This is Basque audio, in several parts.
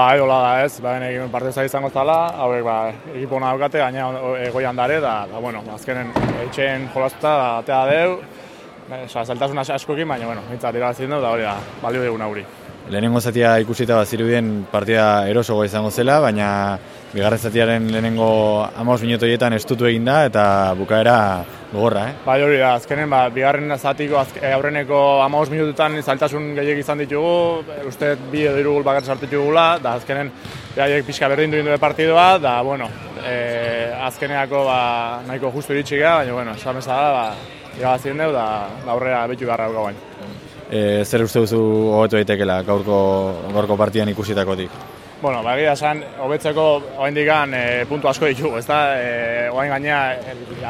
Bai, hola da ez, ba, egin parte zai izango zala, hauek ba, ekipo hona daukate, gaina egoian dare, da, da, bueno, azkenen etxeen jolaztuta, da, atea deu, Osa, zeltasun askokin, baina, bueno, mitzat irabazien da hori da, balio dugun auri. Lehenengo zatia ikusita bat zirudien partida erosogo izango zela, baina bigarren zatiaren lehenengo amaus minutoietan estutu egin da, eta bukaera gogorra, eh? Bai hori da, azkenen, ba, bigarren zatiko azk, e, aurreneko amaus minututan zailtasun gehiagik izan ditugu, uste bi edo irugul bakar sartu ditugula, da azkenen behaiek pixka berdin duen partidua, da, bueno, e, azkeneako ba, nahiko justu iritsi baina, bueno, esan da, ba, irabazien dugu, da, aurrera betu garra dugu. E, zer uste duzu hobetu daitekeela gaurko, gaurko partidan ikusitakotik? Bueno, ba, egia esan, hobetzeko oain digan e, puntu asko ditugu, ez da? E, oain gainea,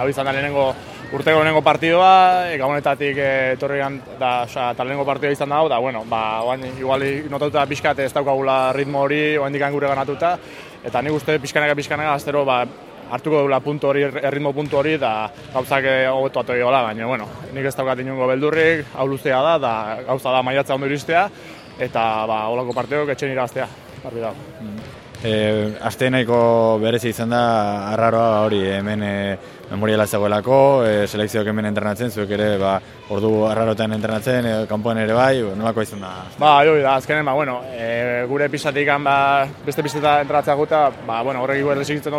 hau izan da lehenengo urteko lehenengo partidoa, e, gabonetatik etorrian da, oza, eta lehenengo partidoa izan da, da, bueno, ba, oain, igual notatuta pixkat ez daukagula ritmo hori, oain digan gure ganatuta, eta nik uste pixkanaka pixkanaka, aztero, ba, hartuko dula puntu hori, erritmo puntu hori, da gauzak eh, hobetu atu egola, baina, bueno, nik ez daukat inungo beldurrik, hau luzea da, da gauza da maiatza ondo iristea, eta ba, holako parteok etxen irabaztea, barri da. E, aste nahiko berezi izan da, arraroa hori, hemen e, memoriala zegoelako, e, selekzioak hemen entrenatzen, zuek ere, ba, ordu arrarotan entrenatzen, e, kanpoan ere bai, nolako izan da? Ba, jo, da, azkenen, ba, bueno, e, gure pisatik ba, beste pisata entrenatzea guta, ba, bueno, horrek igual esikitzen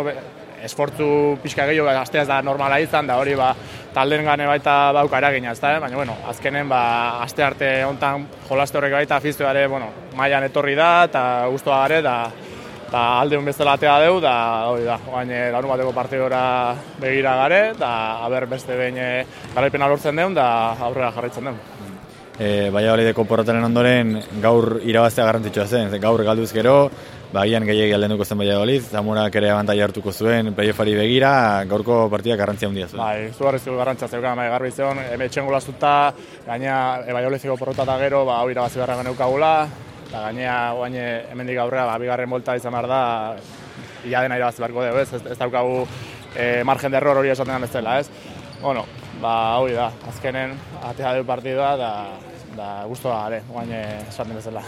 esfortzu pixka gehiago asteaz da normala izan da hori ba talden gane baita dauka eragina, ezta, eh? baina bueno, azkenen ba aste arte hontan jolaste horrek baita afizioare, bueno, mailan etorri da eta gustoa gare da ta alde un bezala atea deu da hori da, orain eh, larun bateko partidora begira gare da aber beste behin eh, garaipena lortzen deun da aurrera jarraitzen deun. E, baina hori ondoren gaur irabaztea garrantzitsua zen, gaur galduz gero, bagian gehiagi alden duko zen baina oliz, Zamurak ere abantai hartuko zuen, playoffari begira, gaurko partidak garrantzia handia zuen. Bai, zu garrizu garrantzia zeukan, bai, garbi zeon, eme etxen golaztuta, gaina e, bai porrota eta gero, ba, hau irabazi beharra geneukagula, eta gainea, oain hemendik aurrera, ba, bigarren molta izan behar da, ia dena irabazi beharko dugu, ez, ez, ez daukagu e, margen de error hori esaten ez dela, ez? Bueno, ba, hori da, azkenen, atea du partidua, da, da, guztua, ale, oain esaten bezala.